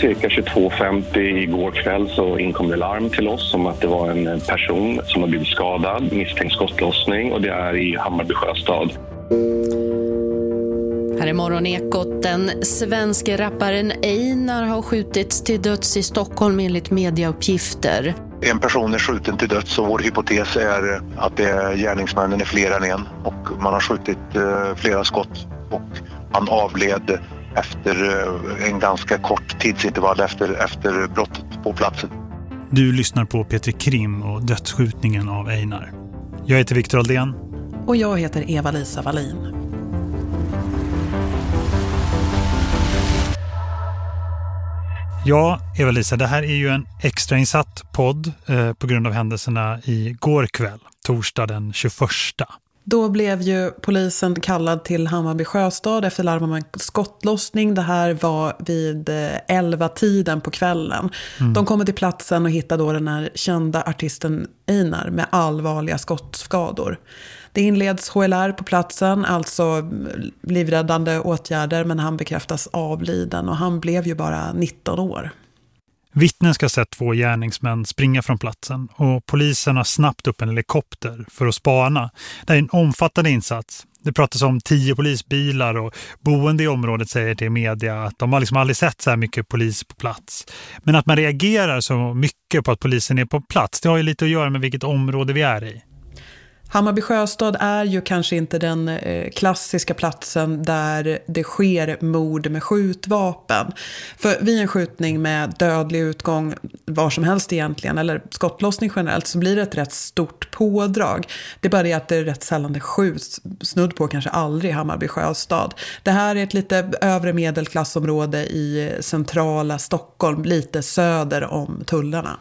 Cirka 22.50 igår kväll så inkom det larm till oss om att det var en person som har blivit skadad, misstänkt skottlossning och det är i Hammarby sjöstad. Här är Morgonekot. Den svenska rapparen Einar har skjutits till döds i Stockholm enligt mediauppgifter. En person är skjuten till döds och vår hypotes är att det är gärningsmännen är fler än en och man har skjutit eh, flera skott och han avled efter eh, en ganska kort tidsintervall efter, efter brottet på platsen. Du lyssnar på Peter Krim och dödsskjutningen av Einar. Jag heter Viktor Aldén. Och jag heter Eva-Lisa Wallin. Ja, Eva-Lisa, det här är ju en extrainsatt podd eh, på grund av händelserna i går kväll, torsdag den 21. Då blev ju polisen kallad till Hammarby sjöstad efter larm om en skottlossning. Det här var vid 11-tiden på kvällen. Mm. De kommer till platsen och hittar då den här kända artisten Einar med allvarliga skottskador. Det inleds HLR på platsen, alltså livräddande åtgärder, men han bekräftas avliden och han blev ju bara 19 år. Vittnen ska ha sett två gärningsmän springa från platsen och polisen har snabbt upp en helikopter för att spana. Det är en omfattande insats. Det pratas om tio polisbilar och boende i området säger till media att de har liksom aldrig sett så här mycket polis på plats. Men att man reagerar så mycket på att polisen är på plats, det har ju lite att göra med vilket område vi är i. Hammarby sjöstad är ju kanske inte den eh, klassiska platsen där det sker mord med skjutvapen. För vid en skjutning med dödlig utgång var som helst egentligen, eller skottlossning generellt, så blir det ett rätt stort pådrag. Det är bara det att det är rätt sällan det skjuts, snudd på kanske aldrig Hammarby sjöstad. Det här är ett lite övre medelklassområde i eh, centrala Stockholm, lite söder om tullarna.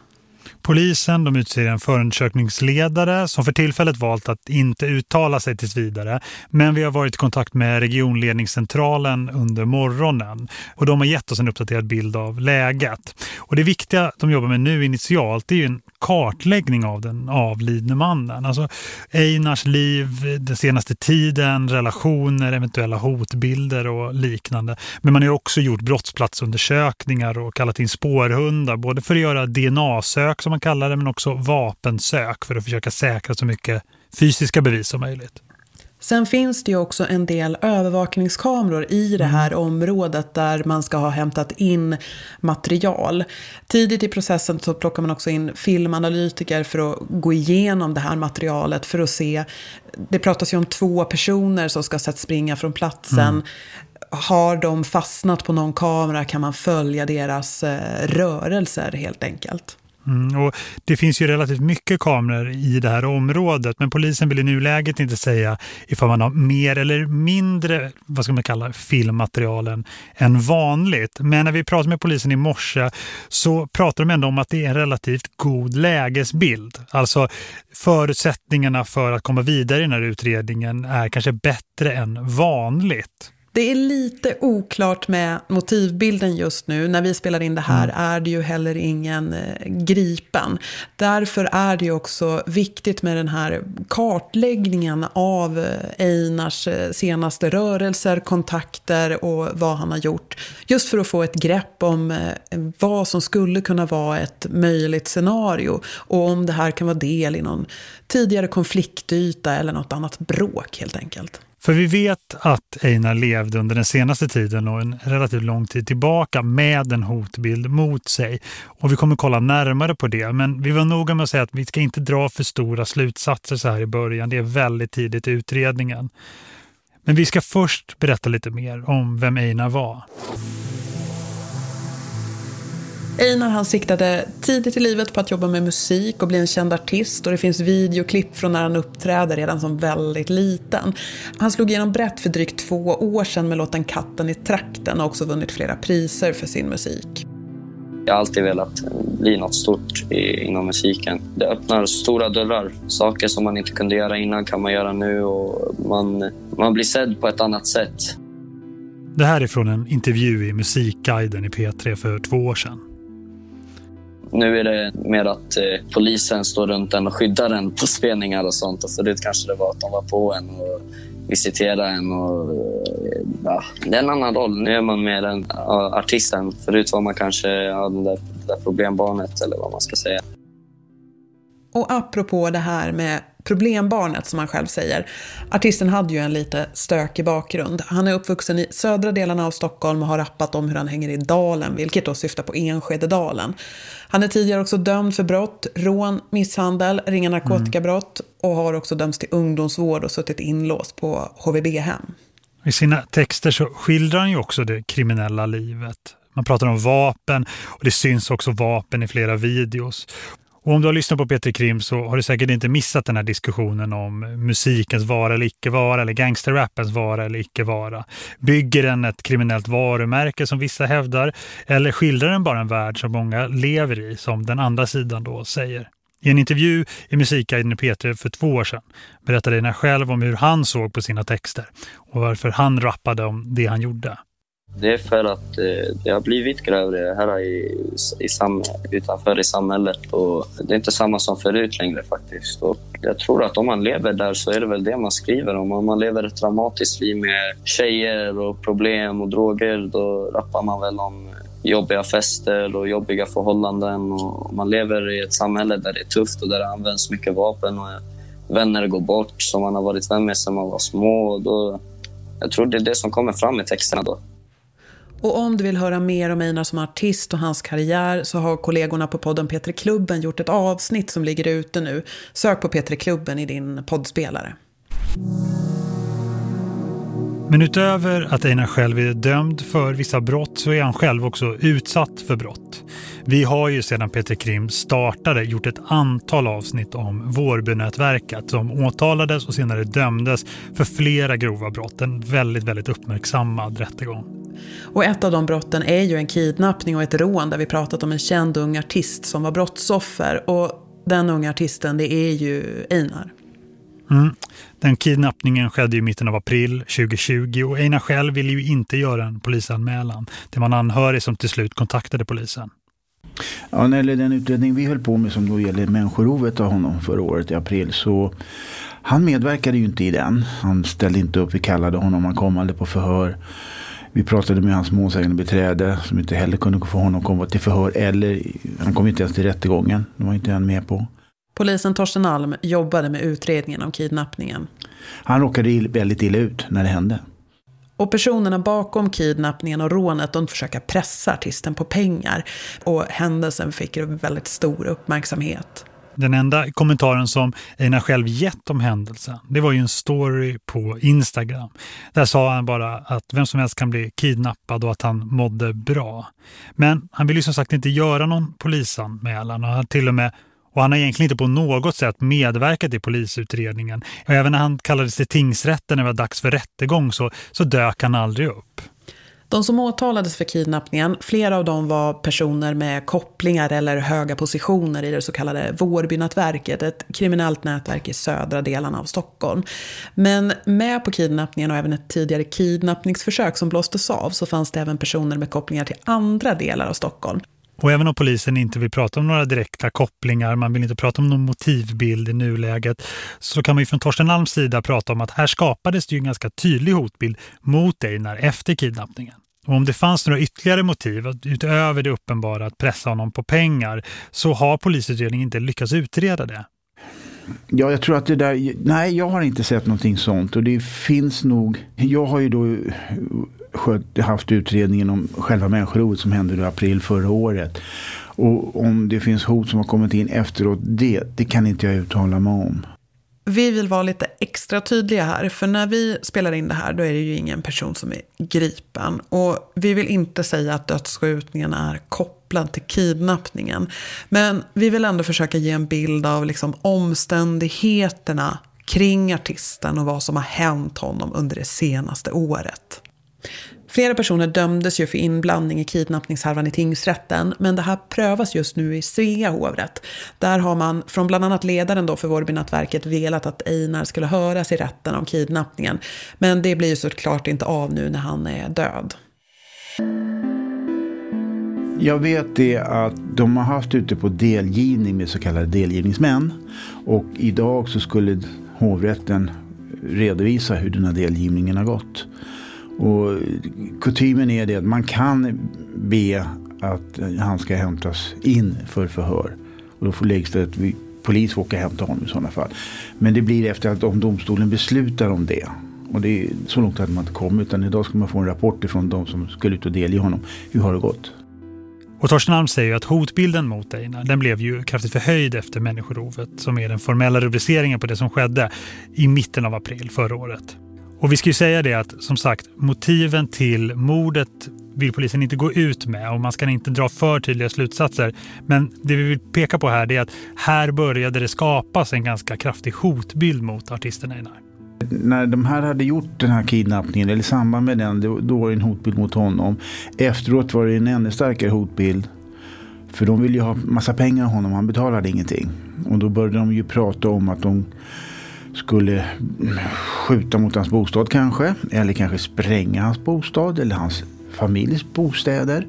Polisen de utser en förundersökningsledare som för tillfället valt att inte uttala sig tills vidare. Men vi har varit i kontakt med regionledningscentralen under morgonen och de har gett oss en uppdaterad bild av läget. Och det viktiga de jobbar med nu initialt är ju en kartläggning av den avlidne mannen. Alltså Einars liv, den senaste tiden, relationer, eventuella hotbilder och liknande. Men man har också gjort brottsplatsundersökningar och kallat in spårhundar både för att göra DNA-sök som man kallar det men också vapensök för att försöka säkra så mycket fysiska bevis som möjligt. Sen finns det ju också en del övervakningskameror i det här mm. området där man ska ha hämtat in material. Tidigt i processen så plockar man också in filmanalytiker för att gå igenom det här materialet för att se. Det pratas ju om två personer som ska sett springa från platsen. Mm. Har de fastnat på någon kamera kan man följa deras eh, rörelser helt enkelt. Mm, och det finns ju relativt mycket kameror i det här området men polisen vill i nuläget inte säga ifall man har mer eller mindre vad ska man kalla filmmaterialen än vanligt. Men när vi pratade med polisen i morse så pratar de ändå om att det är en relativt god lägesbild. Alltså förutsättningarna för att komma vidare i den här utredningen är kanske bättre än vanligt. Det är lite oklart med motivbilden just nu. När vi spelar in det här mm. är det ju heller ingen eh, gripen. Därför är det ju också viktigt med den här kartläggningen av eh, Einars eh, senaste rörelser, kontakter och vad han har gjort. Just för att få ett grepp om vad som skulle kunna vara ett möjligt scenario. Och om det här kan vara del i någon tidigare konfliktyta eller något annat bråk helt enkelt. För vi vet att Einar levde under den senaste tiden och en relativt lång tid tillbaka med en hotbild mot sig. Och vi kommer kolla närmare på det. Men vi var noga med att säga att vi ska inte dra för stora slutsatser så här i början. Det är väldigt tidigt i utredningen. Men vi ska först berätta lite mer om vem Einar var. Einar han siktade tidigt i livet på att jobba med musik och bli en känd artist och det finns videoklipp från när han uppträder redan som väldigt liten. Han slog igenom brett för drygt två år sedan med låten Katten i trakten och också vunnit flera priser för sin musik. Jag har alltid velat bli något stort inom musiken. Det öppnar stora dörrar. Saker som man inte kunde göra innan kan man göra nu och man, man blir sedd på ett annat sätt. Det här är från en intervju i Musikguiden i P3 för två år sedan. Nu är det mer att eh, polisen står runt en och skyddar en på spelningar och sånt. Och förut kanske det var att de var på en och visiterade en. Och, eh, ja, det är en annan roll. Nu är man mer en ja, artisten. Förut var man kanske ja, det där, där problembarnet eller vad man ska säga. Och apropå det här med problembarnet som han själv säger. Artisten hade ju en lite stökig bakgrund. Han är uppvuxen i södra delarna av Stockholm och har rappat om hur han hänger i dalen, vilket då syftar på Enskededalen. Han är tidigare också dömd för brott, rån, misshandel, ringa narkotikabrott och har också dömts till ungdomsvård och suttit inlåst på HVB-hem. I sina texter så skildrar han ju också det kriminella livet. Man pratar om vapen och det syns också vapen i flera videos. Och om du har lyssnat på Peter Krim så har du säkert inte missat den här diskussionen om musikens vara eller icke-vara eller gangsterrappens vara eller icke-vara. Bygger den ett kriminellt varumärke som vissa hävdar eller skildrar den bara en värld som många lever i som den andra sidan då säger? I en intervju i Musikguiden Peter för två år sedan berättade Einar själv om hur han såg på sina texter och varför han rappade om det han gjorde. Det är för att eh, det har blivit grövre här i, i sam, utanför i samhället och det är inte samma som förut längre faktiskt. Och jag tror att om man lever där så är det väl det man skriver om. Om man lever ett dramatiskt liv med tjejer och problem och droger då rappar man väl om jobbiga fester och jobbiga förhållanden. Och man lever i ett samhälle där det är tufft och där det används mycket vapen och vänner går bort som man har varit vän med sedan man var små. Och då, jag tror det är det som kommer fram i texterna då. Och om du vill höra mer om Einar som artist och hans karriär så har kollegorna på podden Petri Klubben gjort ett avsnitt som ligger ute nu. Sök på Petri Klubben i din poddspelare. Men utöver att Einar själv är dömd för vissa brott så är han själv också utsatt för brott. Vi har ju sedan Peter Krim startade gjort ett antal avsnitt om Vårbynätverket som åtalades och senare dömdes för flera grova brott. En väldigt, väldigt uppmärksammad rättegång. Och ett av de brotten är ju en kidnappning och ett rån där vi pratat om en känd ung artist som var brottsoffer. Och den unga artisten det är ju Einar. Mm. Den kidnappningen skedde i mitten av april 2020 och Einar själv ville ju inte göra en polisanmälan. Det var en anhörig som till slut kontaktade polisen. Ja, när det gäller den utredning vi höll på med som då gäller människorovet av honom förra året i april så han medverkade ju inte i den. Han ställde inte upp, vi kallade honom, han kom aldrig på förhör. Vi pratade med hans målsägande beträde som inte heller kunde få honom att komma till förhör eller han kom inte ens till rättegången. Det var inte han med på. Polisen Torsten Alm jobbade med utredningen om kidnappningen. Han råkade väldigt illa ut när det hände. Och personerna bakom kidnappningen och rånet de försöker pressa artisten på pengar. Och händelsen fick väldigt stor uppmärksamhet. Den enda kommentaren som Einar själv gett om händelsen, det var ju en story på Instagram. Där sa han bara att vem som helst kan bli kidnappad och att han mådde bra. Men han vill ju som sagt inte göra någon polisanmälan och han till och med och han har egentligen inte på något sätt medverkat i polisutredningen. Och även när han kallades till tingsrätten när det var dags för rättegång så, så dök han aldrig upp. De som åtalades för kidnappningen, flera av dem var personer med kopplingar eller höga positioner i det så kallade Vårbynätverket, ett kriminellt nätverk i södra delarna av Stockholm. Men med på kidnappningen och även ett tidigare kidnappningsförsök som blåstes av så fanns det även personer med kopplingar till andra delar av Stockholm. Och även om polisen inte vill prata om några direkta kopplingar, man vill inte prata om någon motivbild i nuläget, så kan man ju från Torsten Alms sida prata om att här skapades det ju en ganska tydlig hotbild mot Einar efter kidnappningen. Och om det fanns några ytterligare motiv utöver det uppenbara att pressa honom på pengar så har polisutredningen inte lyckats utreda det. Ja, jag tror att det där... Nej, jag har inte sett någonting sånt. Och det finns nog... Jag har ju då eh, haft utredningen om själva människorovet som hände i april förra året. Och om det finns hot som har kommit in efteråt, det, det kan inte jag uttala mig om. Vi vill vara lite extra tydliga här, för när vi spelar in det här då är det ju ingen person som är gripen. Och vi vill inte säga att dödsskjutningen är kopplad till kidnappningen. Men vi vill ändå försöka ge en bild av liksom omständigheterna kring artisten och vad som har hänt honom under det senaste året. Flera personer dömdes ju för inblandning i kidnappningshärvan i tingsrätten, men det här prövas just nu i Svea hovrätt. Där har man från bland annat ledaren då för Vårbynätverket velat att Einar skulle höras i rätten om kidnappningen. Men det blir ju såklart inte av nu när han är död. Jag vet det att de har haft ute på delgivning med så kallade delgivningsmän. Och idag så skulle hovrätten redovisa hur den här delgivningen har gått. Och kutymen är det att man kan be att han ska hämtas in för förhör. Och då får läggs att vi, polis får åka och hämta honom i sådana fall. Men det blir efter att om domstolen beslutar om det. Och det är, så långt hade man inte kommit. Utan idag ska man få en rapport ifrån de som skulle ut och delge honom. Hur har det gått? Och Torsten Alm säger ju att hotbilden mot Einar den blev ju kraftigt förhöjd efter människorovet som är den formella rubriceringen på det som skedde i mitten av april förra året. Och vi ska ju säga det att som sagt motiven till mordet vill polisen inte gå ut med och man ska inte dra för tydliga slutsatser. Men det vi vill peka på här är att här började det skapas en ganska kraftig hotbild mot artisten Einar. När de här hade gjort den här kidnappningen, eller i samband med den, då var det en hotbild mot honom. Efteråt var det en ännu starkare hotbild. För de ville ju ha massa pengar av honom, han betalade ingenting. Och då började de ju prata om att de skulle skjuta mot hans bostad kanske. Eller kanske spränga hans bostad eller hans familjs bostäder.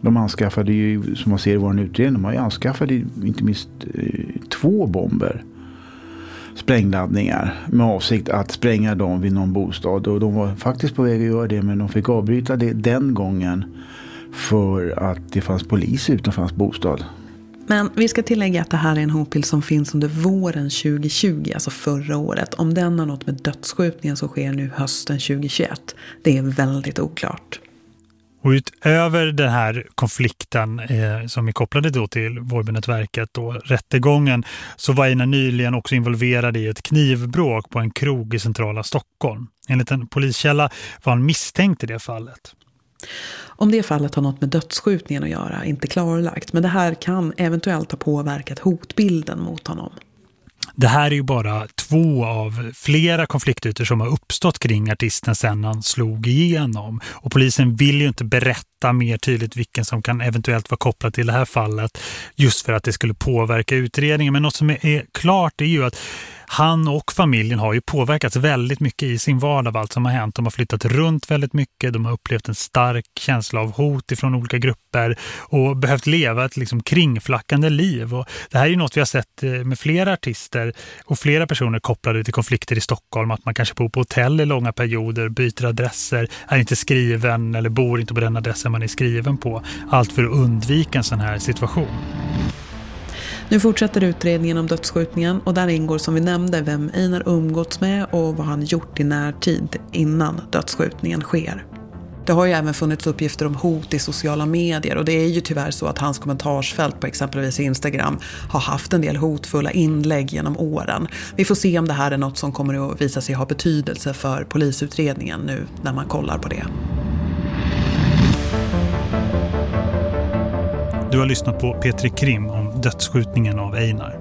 De anskaffade ju, som man ser i vår utredning, de har ju anskaffat inte minst eh, två bomber. Sprängladdningar med avsikt att spränga dem vid någon bostad. Och de var faktiskt på väg att göra det men de fick avbryta det den gången. För att det fanns polis utanför hans bostad. Men vi ska tillägga att det här är en hotbild som finns under våren 2020, alltså förra året. Om den har något med dödsskjutningen som sker nu hösten 2021, det är väldigt oklart. Och utöver den här konflikten eh, som är kopplade då till Vårbynätverket och rättegången så var Ina nyligen också involverad i ett knivbråk på en krog i centrala Stockholm. Enligt en poliskälla var han misstänkt i det fallet. Om det fallet har något med dödsskjutningen att göra är inte klarlagt. Men det här kan eventuellt ha påverkat hotbilden mot honom. Det här är ju bara två av flera konfliktytor som har uppstått kring artisten sedan han slog igenom. Och polisen vill ju inte berätta mer tydligt vilken som kan eventuellt vara kopplad till det här fallet just för att det skulle påverka utredningen. Men något som är klart är ju att han och familjen har ju påverkats väldigt mycket i sin vardag av allt som har hänt. De har flyttat runt väldigt mycket, de har upplevt en stark känsla av hot ifrån olika grupper och behövt leva ett liksom kringflackande liv. Och det här är ju något vi har sett eh, med flera artister och flera personer kopplade till konflikter i Stockholm. Att man kanske bor på hotell i långa perioder, byter adresser, är inte skriven eller bor inte på den adressen man är skriven på. Allt för att undvika en sån här situation. Nu fortsätter utredningen om dödsskjutningen och där ingår som vi nämnde vem Einar umgåtts med och vad han gjort i närtid innan dödsskjutningen sker. Det har ju även funnits uppgifter om hot i sociala medier och det är ju tyvärr så att hans kommentarsfält på exempelvis Instagram har haft en del hotfulla inlägg genom åren. Vi får se om det här är något som kommer att visa sig ha betydelse för polisutredningen nu när man kollar på det. Du har lyssnat på Petri Krim om dödsskjutningen av Einar.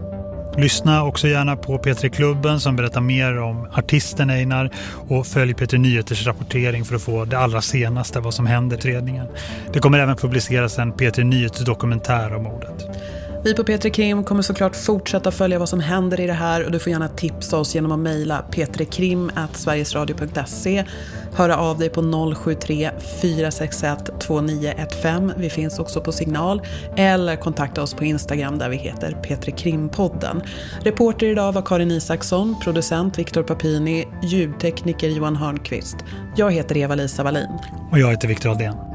Lyssna också gärna på Petri Klubben som berättar mer om artisten Einar och följ Petri Nyheters rapportering för att få det allra senaste vad som händer i utredningen. Det kommer även publiceras en Petri Nyheters dokumentär om mordet. Vi på Petri Krim kommer såklart fortsätta följa vad som händer i det här och du får gärna tipsa oss genom att mejla petrikrim.sverigesradio.se höra av dig på 073 461 2915. Vi finns också på signal eller kontakta oss på Instagram där vi heter Petri Krimpodden. Reporter idag var Karin Isaksson, producent Viktor Papini, ljudtekniker Johan Hörnqvist. Jag heter Eva-Lisa Wallin. Och jag heter Viktor Aldén.